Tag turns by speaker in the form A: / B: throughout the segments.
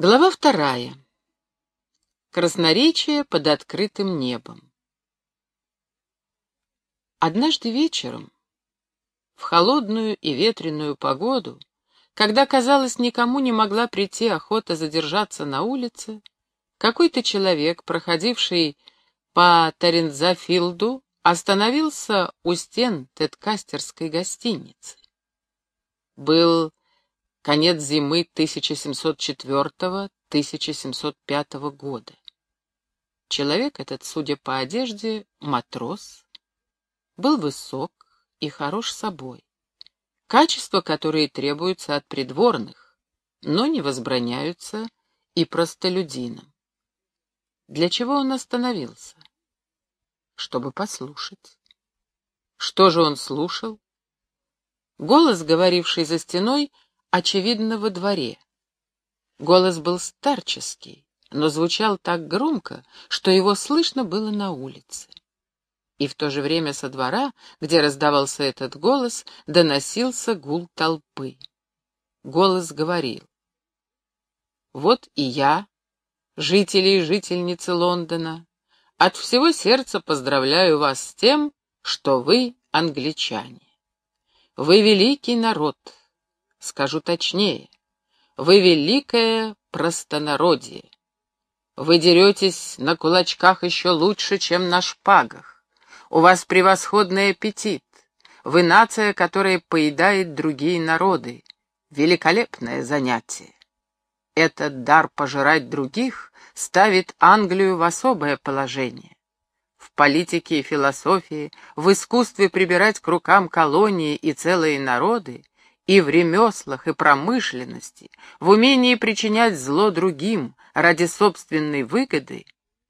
A: Глава вторая. Красноречие под открытым небом. Однажды вечером, в холодную и ветреную погоду, когда, казалось, никому не могла прийти охота задержаться на улице, какой-то человек, проходивший по Тарензафилду, остановился у стен Теткастерской гостиницы. Был конец зимы 1704-1705 года. Человек этот, судя по одежде, матрос, был высок и хорош собой. Качества, которые требуются от придворных, но не возбраняются и простолюдинам. Для чего он остановился? Чтобы послушать. Что же он слушал? Голос, говоривший за стеной, — очевидно, во дворе. Голос был старческий, но звучал так громко, что его слышно было на улице. И в то же время со двора, где раздавался этот голос, доносился гул толпы. Голос говорил. «Вот и я, жители и жительницы Лондона, от всего сердца поздравляю вас с тем, что вы англичане. Вы великий народ, Скажу точнее, вы великое простонародье. Вы деретесь на кулачках еще лучше, чем на шпагах. У вас превосходный аппетит. Вы нация, которая поедает другие народы. Великолепное занятие. Этот дар пожирать других ставит Англию в особое положение. В политике и философии, в искусстве прибирать к рукам колонии и целые народы и в ремеслах, и промышленности, в умении причинять зло другим ради собственной выгоды,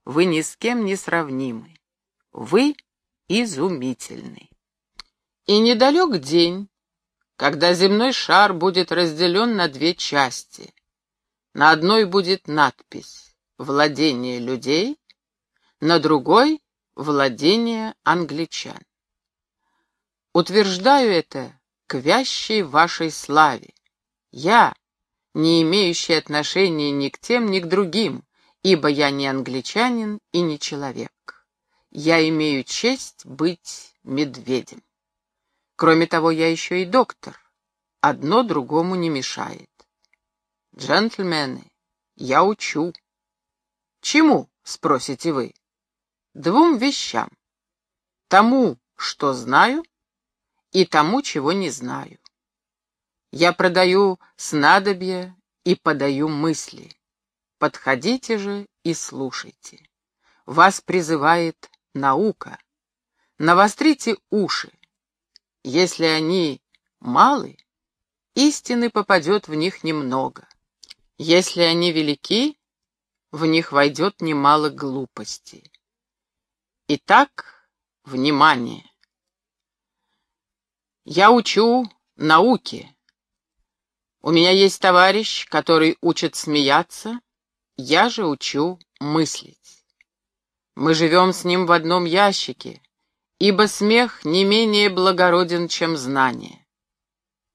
A: вы ни с кем не сравнимы. Вы изумительны. И недалек день, когда земной шар будет разделен на две части. На одной будет надпись «Владение людей», на другой — «Владение англичан». Утверждаю это к вящей вашей славе. Я, не имеющий отношения ни к тем, ни к другим, ибо я не англичанин и не человек. Я имею честь быть медведем. Кроме того, я еще и доктор. Одно другому не мешает. Джентльмены, я учу. Чему, спросите вы? Двум вещам. Тому, что знаю, и тому, чего не знаю. Я продаю снадобья и подаю мысли. Подходите же и слушайте. Вас призывает наука. Навострите уши. Если они малы, истины попадет в них немного. Если они велики, в них войдет немало глупости. Итак, внимание! Я учу науке. У меня есть товарищ, который учит смеяться, я же учу мыслить. Мы живем с ним в одном ящике, ибо смех не менее благороден, чем знание.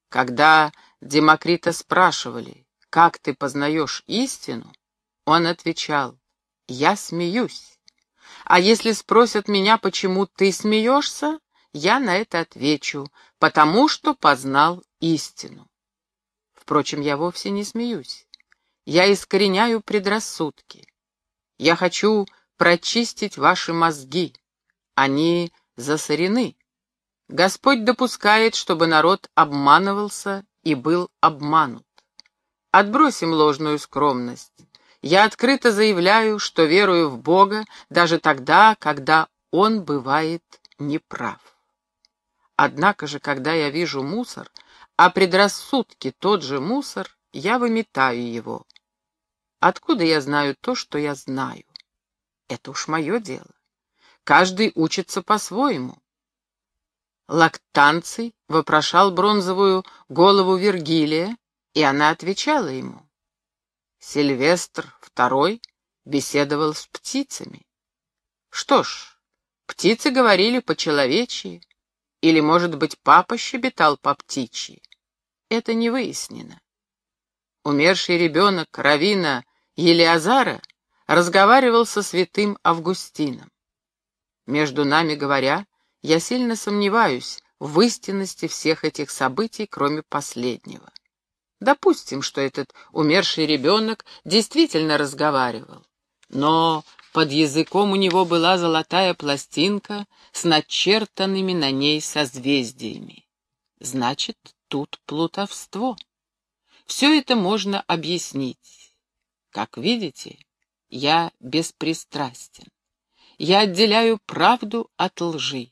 A: Когда Демокрита спрашивали, как ты познаешь истину, он отвечал, я смеюсь. А если спросят меня, почему ты смеешься, я на это отвечу, потому что познал истину. Впрочем, я вовсе не смеюсь. Я искореняю предрассудки. Я хочу прочистить ваши мозги. Они засорены. Господь допускает, чтобы народ обманывался и был обманут. Отбросим ложную скромность. Я открыто заявляю, что верую в Бога даже тогда, когда Он бывает неправ. Однако же, когда я вижу мусор, а предрассудки тот же мусор, я выметаю его. Откуда я знаю то, что я знаю? Это уж мое дело. Каждый учится по-своему. Лактанций вопрошал бронзовую голову Вергилия, и она отвечала ему. Сильвестр II беседовал с птицами. Что ж, птицы говорили по-человечьи, или, может быть, папа щебетал по птичьи? Это не выяснено. умерший ребенок Равина Елиазара разговаривал со святым Августином. Между нами говоря, я сильно сомневаюсь в истинности всех этих событий, кроме последнего. Допустим, что этот умерший ребенок действительно разговаривал, но под языком у него была золотая пластинка с начертанными на ней созвездиями. Значит, тут плутовство. Все это можно объяснить. Как видите, я беспристрастен. Я отделяю правду от лжи.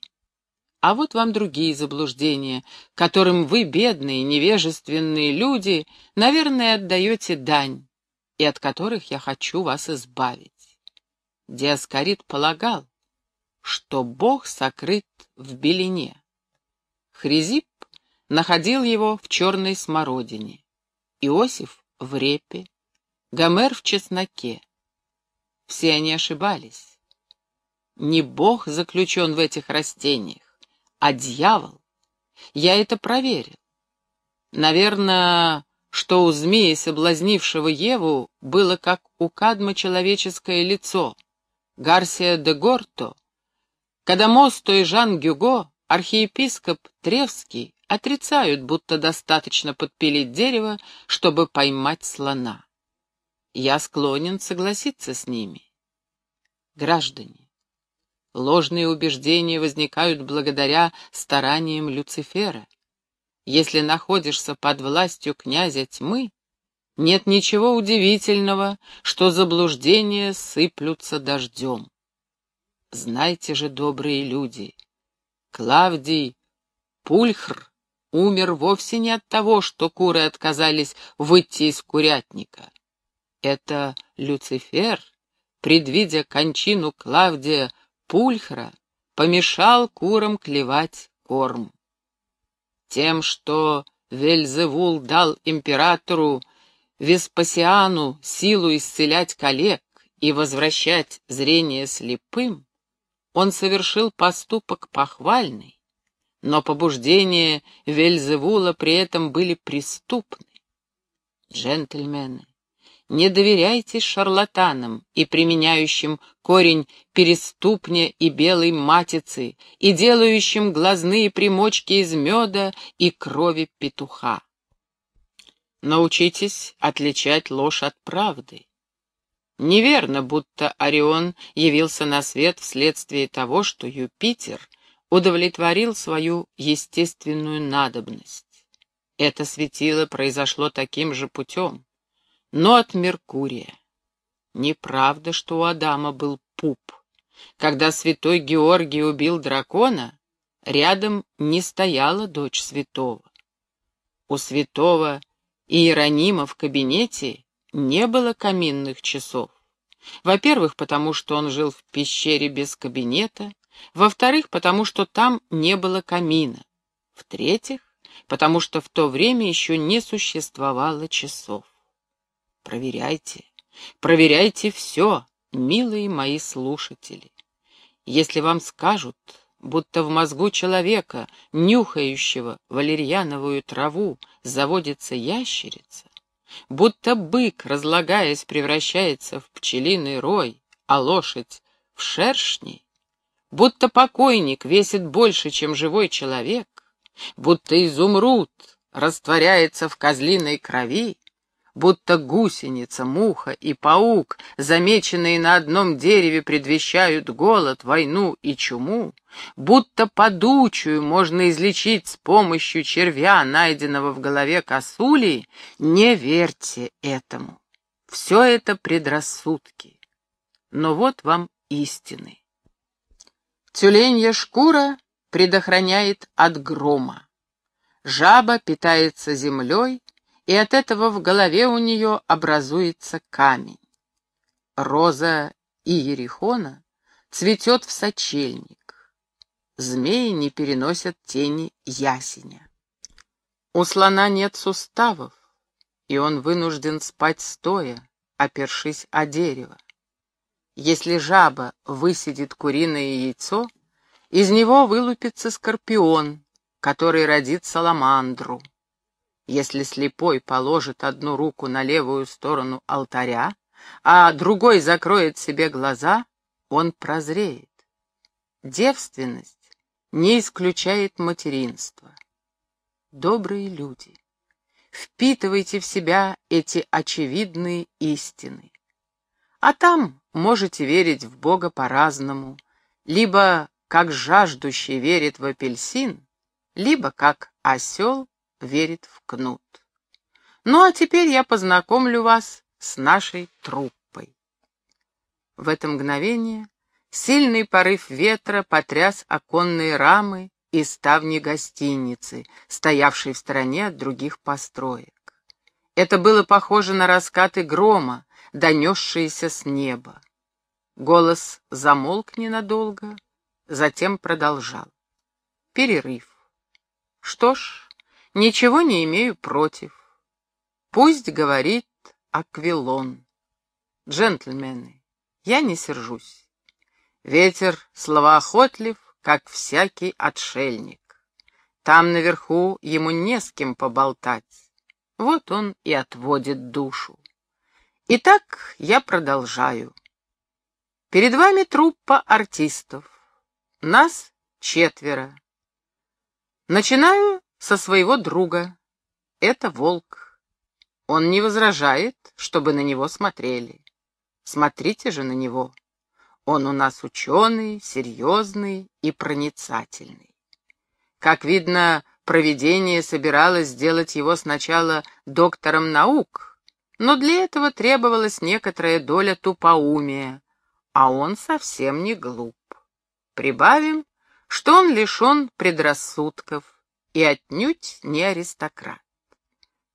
A: А вот вам другие заблуждения, которым вы, бедные, невежественные люди, наверное, отдаете дань, и от которых я хочу вас избавить. Диаскорид полагал, что Бог сокрыт в белине. Хризип находил его в черной смородине, Иосиф — в репе, Гомер — в чесноке. Все они ошибались. Не Бог заключен в этих растениях, а дьявол. Я это проверил. Наверное, что у змеи, соблазнившего Еву, было как у Кадма человеческое лицо. Гарсия де Горто, Кадамосто и Жан Гюго, архиепископ Тревский отрицают, будто достаточно подпилить дерево, чтобы поймать слона. Я склонен согласиться с ними. Граждане, Ложные убеждения возникают благодаря стараниям Люцифера. Если находишься под властью князя тьмы, нет ничего удивительного, что заблуждения сыплются дождем. Знайте же, добрые люди, Клавдий Пульхр умер вовсе не от того, что куры отказались выйти из курятника. Это Люцифер, предвидя кончину Клавдия Пульхра помешал курам клевать корм. Тем, что Вельзевул дал императору Веспасиану силу исцелять коллег и возвращать зрение слепым, он совершил поступок похвальный, но побуждения Вельзевула при этом были преступны. Джентльмены, не доверяйте шарлатанам и применяющим корень переступня и белой матицы, и делающим глазные примочки из меда и крови петуха. Научитесь отличать ложь от правды. Неверно, будто Орион явился на свет вследствие того, что Юпитер удовлетворил свою естественную надобность. Это светило произошло таким же путем но от Меркурия. Неправда, что у Адама был пуп. Когда святой Георгий убил дракона, рядом не стояла дочь святого. У святого Иеронима в кабинете не было каминных часов. Во-первых, потому что он жил в пещере без кабинета, во-вторых, потому что там не было камина, в-третьих, потому что в то время еще не существовало часов. Проверяйте, проверяйте все, милые мои слушатели. Если вам скажут, будто в мозгу человека, нюхающего валерьяновую траву, заводится ящерица, будто бык, разлагаясь, превращается в пчелиный рой, а лошадь — в шершни, будто покойник весит больше, чем живой человек, будто изумруд растворяется в козлиной крови, будто гусеница, муха и паук, замеченные на одном дереве, предвещают голод, войну и чуму, будто подучую можно излечить с помощью червя, найденного в голове косули, не верьте этому. Все это предрассудки. Но вот вам истины. Тюленья шкура предохраняет от грома. Жаба питается землей, и от этого в голове у нее образуется камень. Роза Иерихона цветет в сочельник. Змеи не переносят тени ясеня. У слона нет суставов, и он вынужден спать стоя, опершись о дерево. Если жаба высидит куриное яйцо, из него вылупится скорпион, который родит саламандру. Если слепой положит одну руку на левую сторону алтаря, а другой закроет себе глаза, он прозреет. Девственность не исключает материнство. Добрые люди, впитывайте в себя эти очевидные истины. А там можете верить в Бога по-разному, либо как жаждущий верит в апельсин, либо как осел верит в кнут. Ну а теперь я познакомлю вас с нашей труппой. В это мгновение сильный порыв ветра потряс оконные рамы и ставни гостиницы, стоявшей в стороне от других построек. Это было похоже на раскаты грома, донесшиеся с неба. Голос замолк ненадолго, затем продолжал. Перерыв. Что ж, ничего не имею против. Пусть говорит Аквилон. Джентльмены, я не сержусь. Ветер словоохотлив, как всякий отшельник. Там наверху ему не с кем поболтать. Вот он и отводит душу. Итак, я продолжаю. Перед вами труппа артистов. Нас четверо. Начинаю со своего друга. Это волк. Он не возражает, чтобы на него смотрели. Смотрите же на него. Он у нас ученый, серьезный и проницательный. Как видно, провидение собиралось сделать его сначала доктором наук, но для этого требовалась некоторая доля тупоумия, а он совсем не глуп. Прибавим, что он лишен предрассудков, и отнюдь не аристократ.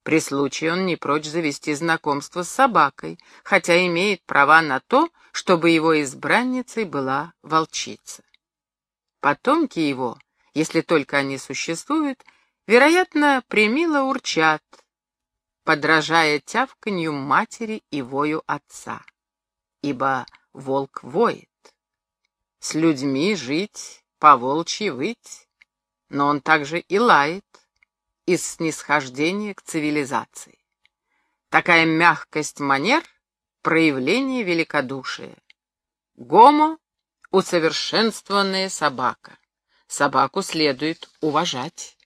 A: При случае он не прочь завести знакомство с собакой, хотя имеет права на то, чтобы его избранницей была волчица. Потомки его, если только они существуют, вероятно, примило урчат, подражая тявканью матери и вою отца. Ибо волк воет. С людьми жить, по волчьи выть но он также и лает из снисхождения к цивилизации. Такая мягкость манер — проявление великодушия. Гомо — усовершенствованная собака. Собаку следует уважать.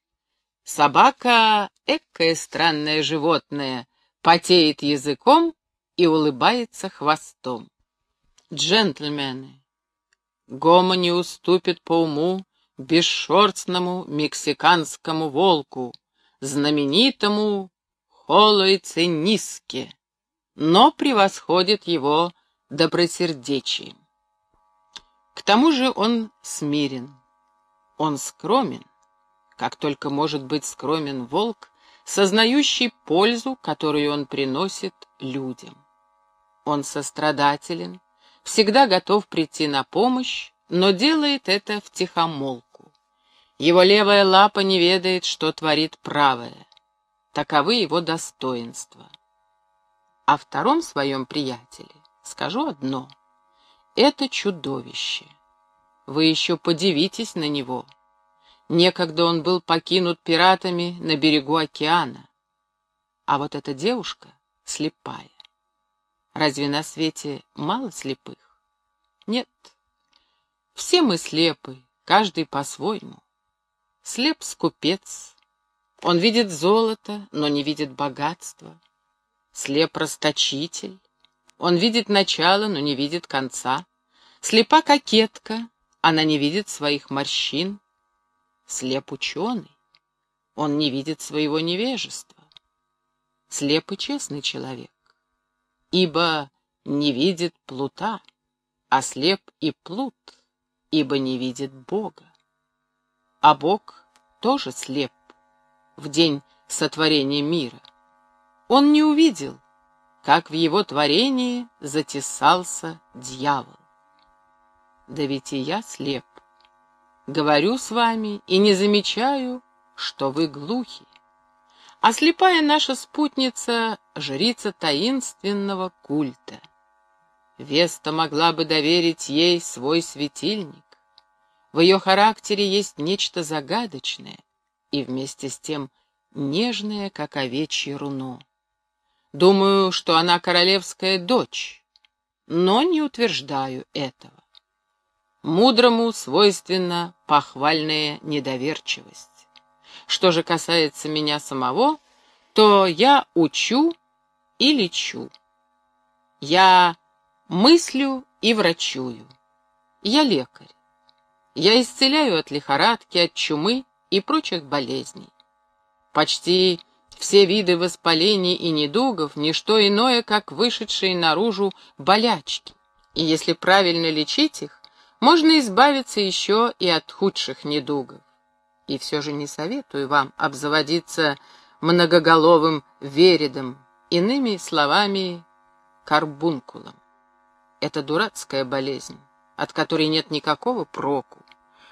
A: Собака — экое странное животное, потеет языком и улыбается хвостом. Джентльмены, Гомо не уступит по уму бесшерстному мексиканскому волку, знаменитому Холойцениске, но превосходит его добросердечием. К тому же он смирен, он скромен, как только может быть скромен волк, сознающий пользу, которую он приносит людям. Он сострадателен, всегда готов прийти на помощь, но делает это втихомолку. Его левая лапа не ведает, что творит правая. Таковы его достоинства. О втором своем приятеле скажу одно. Это чудовище. Вы еще подивитесь на него. Некогда он был покинут пиратами на берегу океана. А вот эта девушка слепая. Разве на свете мало слепых? Нет. Все мы слепы, каждый по-своему. Слеп скупец. Он видит золото, но не видит богатства. Слеп расточитель. Он видит начало, но не видит конца. Слепа кокетка. Она не видит своих морщин. Слеп ученый. Он не видит своего невежества. Слеп и честный человек. Ибо не видит плута, а слеп и плут, ибо не видит Бога. А Бог тоже слеп в день сотворения мира. Он не увидел, как в его творении затесался дьявол. Да ведь и я слеп. Говорю с вами и не замечаю, что вы глухи. А слепая наша спутница — жрица таинственного культа. Веста могла бы доверить ей свой светильник, в ее характере есть нечто загадочное и вместе с тем нежное, как овечье руно. Думаю, что она королевская дочь, но не утверждаю этого. Мудрому свойственна похвальная недоверчивость. Что же касается меня самого, то я учу и лечу. Я мыслю и врачую. Я лекарь. Я исцеляю от лихорадки, от чумы и прочих болезней. Почти все виды воспалений и недугов — ничто иное, как вышедшие наружу болячки. И если правильно лечить их, можно избавиться еще и от худших недугов. И все же не советую вам обзаводиться многоголовым вередом, иными словами, карбункулом. Это дурацкая болезнь, от которой нет никакого проку.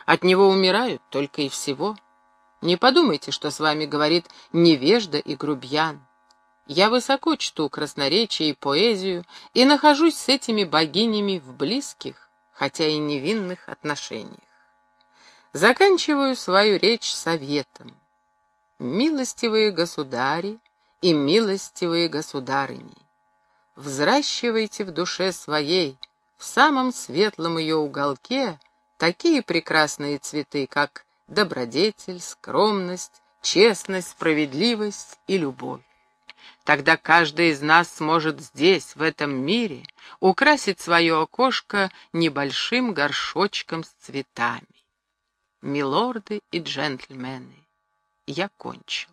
A: От него умирают только и всего. Не подумайте, что с вами говорит невежда и грубьян. Я высоко чту красноречие и поэзию и нахожусь с этими богинями в близких, хотя и невинных отношениях. Заканчиваю свою речь советом. Милостивые государи и милостивые государыни, взращивайте в душе своей, в самом светлом ее уголке, такие прекрасные цветы, как добродетель, скромность, честность, справедливость и любовь. Тогда каждый из нас сможет здесь, в этом мире, украсить свое окошко небольшим горшочком с цветами. Милорды и джентльмены, я кончил.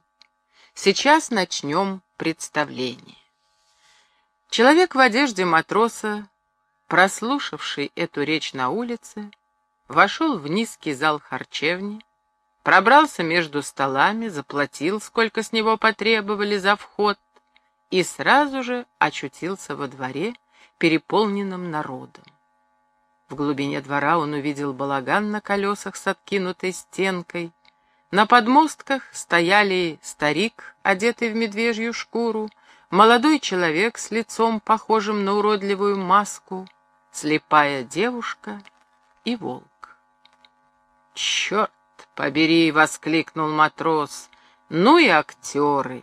A: Сейчас начнем представление. Человек в одежде матроса, прослушавший эту речь на улице, вошел в низкий зал харчевни, пробрался между столами, заплатил, сколько с него потребовали за вход, и сразу же очутился во дворе, переполненном народом. В глубине двора он увидел балаган на колесах с откинутой стенкой. На подмостках стояли старик, одетый в медвежью шкуру, молодой человек с лицом, похожим на уродливую маску, слепая девушка и волк. «Черт побери!» — воскликнул матрос. «Ну и актеры!»